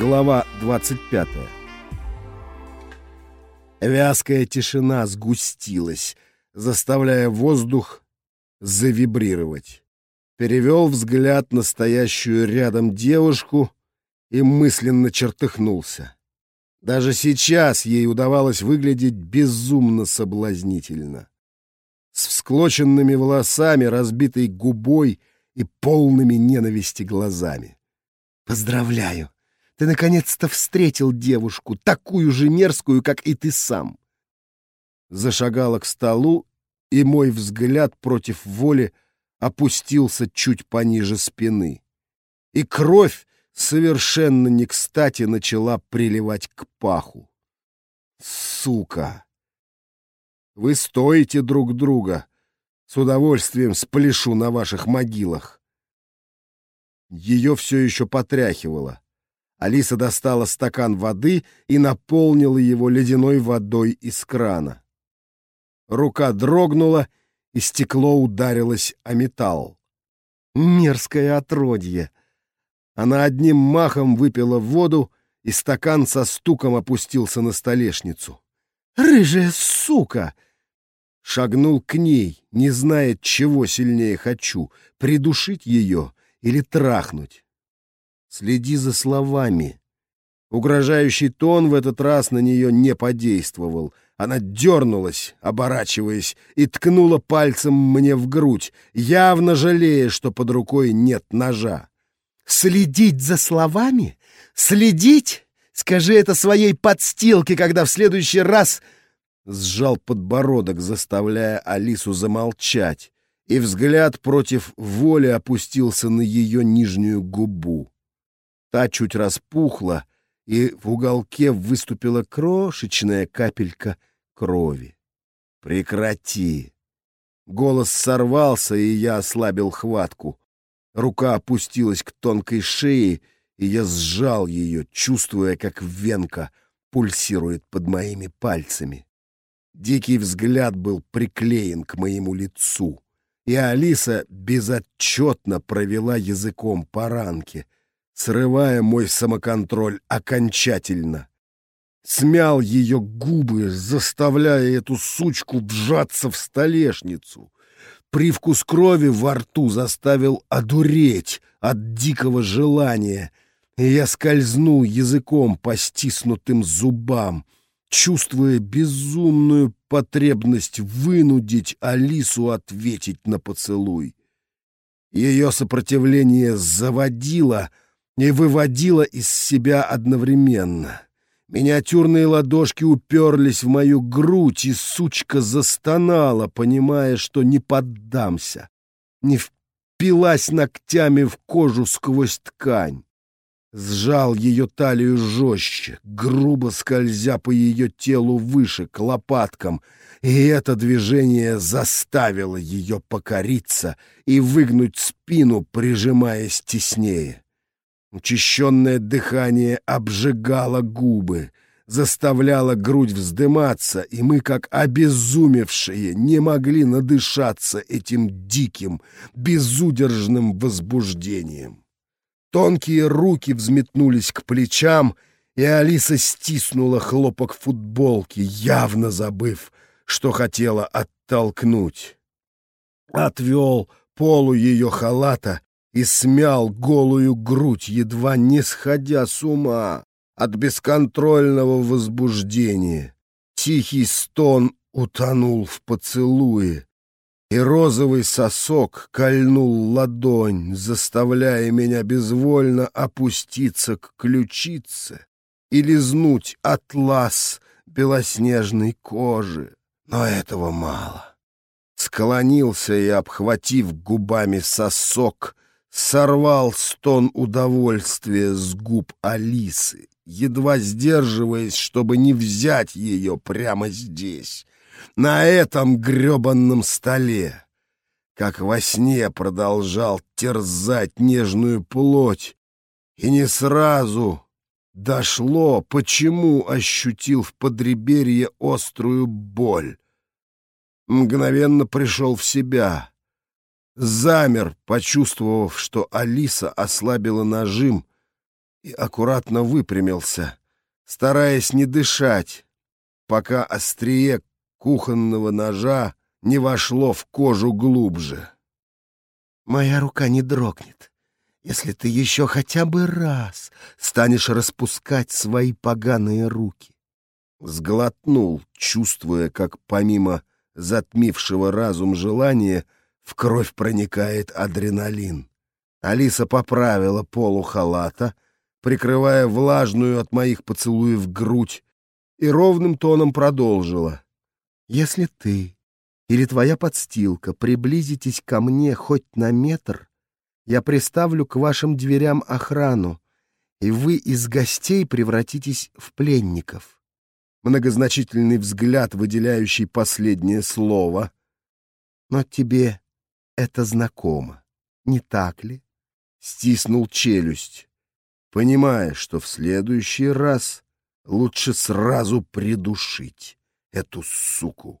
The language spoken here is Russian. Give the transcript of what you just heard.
Глава 25 Вязкая тишина сгустилась, заставляя воздух завибрировать. Перевел взгляд на стоящую рядом девушку и мысленно чертыхнулся. Даже сейчас ей удавалось выглядеть безумно соблазнительно. С всклоченными волосами, разбитой губой и полными ненависти глазами. «Поздравляю! Ты наконец-то встретил девушку, такую же мерзкую, как и ты сам!» Зашагала к столу, и мой взгляд против воли опустился чуть пониже спины. И кровь совершенно не кстати начала приливать к паху. Сука! Вы стоите друг друга. С удовольствием спляшу на ваших могилах. Ее все еще потряхивало. Алиса достала стакан воды и наполнила его ледяной водой из крана. Рука дрогнула, и стекло ударилось о металл. Мерзкое отродье! Она одним махом выпила воду, и стакан со стуком опустился на столешницу. «Рыжая сука!» Шагнул к ней, не зная, чего сильнее хочу — придушить ее или трахнуть. Следи за словами. Угрожающий тон в этот раз на нее не подействовал. Она дернулась, оборачиваясь, и ткнула пальцем мне в грудь, явно жалея, что под рукой нет ножа. «Следить за словами? Следить? Скажи это своей подстилке, когда в следующий раз...» Сжал подбородок, заставляя Алису замолчать, и взгляд против воли опустился на ее нижнюю губу. Та чуть распухла, и в уголке выступила крошечная капелька крови. «Прекрати!» Голос сорвался, и я ослабил хватку. Рука опустилась к тонкой шее, и я сжал ее, чувствуя, как венка пульсирует под моими пальцами. Дикий взгляд был приклеен к моему лицу, и Алиса безотчетно провела языком по ранке, срывая мой самоконтроль окончательно. Смял ее губы, заставляя эту сучку вжаться в столешницу. Привкус крови во рту заставил одуреть от дикого желания, и я скользнул языком по стиснутым зубам, чувствуя безумную потребность вынудить Алису ответить на поцелуй. Ее сопротивление заводило и выводило из себя одновременно. Миниатюрные ладошки уперлись в мою грудь, и сучка застонала, понимая, что не поддамся. Не впилась ногтями в кожу сквозь ткань. Сжал ее талию жестче, грубо скользя по ее телу выше, к лопаткам, и это движение заставило ее покориться и выгнуть спину, прижимаясь теснее. Учащенное дыхание обжигало губы, заставляло грудь вздыматься, и мы, как обезумевшие, не могли надышаться этим диким, безудержным возбуждением. Тонкие руки взметнулись к плечам, и Алиса стиснула хлопок футболки, явно забыв, что хотела оттолкнуть. Отвел полу ее халата и смял голую грудь, едва не сходя с ума от бесконтрольного возбуждения. Тихий стон утонул в поцелуе, и розовый сосок кольнул ладонь, заставляя меня безвольно опуститься к ключице и лизнуть атлас белоснежной кожи. Но этого мало. Склонился и, обхватив губами сосок, сорвал стон удовольствия с губ Алисы, едва сдерживаясь, чтобы не взять ее прямо здесь, на этом гребанном столе. Как во сне продолжал терзать нежную плоть, и не сразу дошло, почему ощутил в подреберье острую боль. Мгновенно пришел в себя — замер, почувствовав, что Алиса ослабила нажим, и аккуратно выпрямился, стараясь не дышать, пока острие кухонного ножа не вошло в кожу глубже. «Моя рука не дрогнет, если ты еще хотя бы раз станешь распускать свои поганые руки». Сглотнул, чувствуя, как помимо затмившего разум желания в кровь проникает адреналин. Алиса поправила полу халата, прикрывая влажную от моих поцелуев грудь, и ровным тоном продолжила. «Если ты или твоя подстилка приблизитесь ко мне хоть на метр, я приставлю к вашим дверям охрану, и вы из гостей превратитесь в пленников». Многозначительный взгляд, выделяющий последнее слово. «Но тебе это знакомо, не так ли?» Стиснул челюсть понимая, что в следующий раз лучше сразу придушить эту суку.